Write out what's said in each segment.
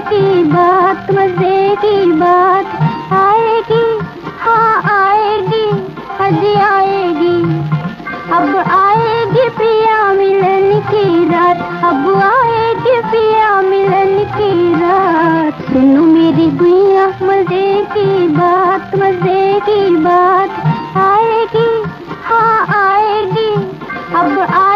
बात, मज़े की बात, आएगी हाँ आएगी हजी आएगी। अब आएगी प्रिया मिलन की रात, अब आएगी प्रिया मिलन की रात। सुनो मेरी गुइया मज़े की बात, मज़े की बात, आएगी हाँ आएगी। अब आएगी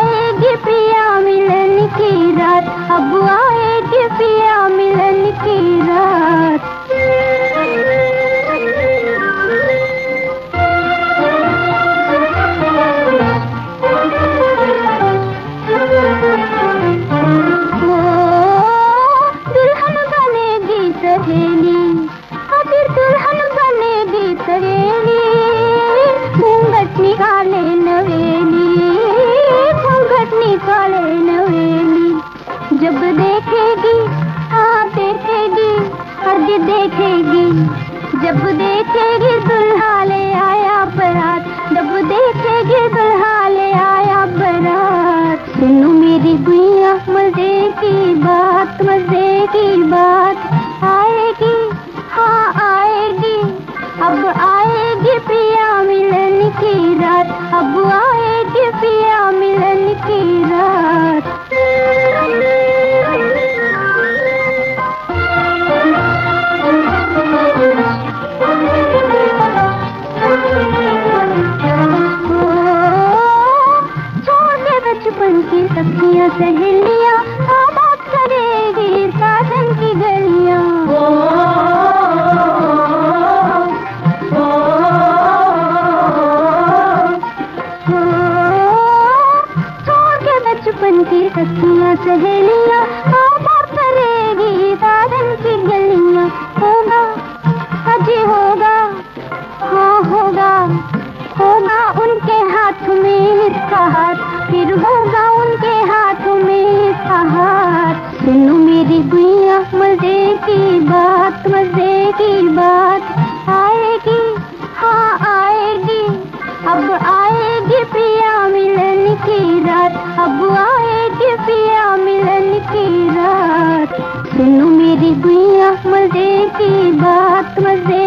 फिर दुल्हन बनेगी सहेली, घूंघट निकाले नवेली, घूंघट निकाले नवेली। जब देखेगी हाँ देखेगी हज देखेगी। जब देखेगी दुल्हा आया बरात, जब देखेगी दुल्हा आया बरात। सुनो मेरी गुइया, मज़े की बात, मज़े की बात सखियाँ सहेलियाँ करेगी साधन की गलियाँ होगा, अजी होगा हाँ होगा होगा उनके हाथ में इसका हाथ, फिर होगा उनके हाथ में इसका हाथ। सुनो मेरी गुइया, मज़े की बात, मज़े की बात, आएगी हाँ आएगी, अब आएगी प्रिया मिलन की रात, अब सुनो मेरी दुनिया मज़े की बात मज़े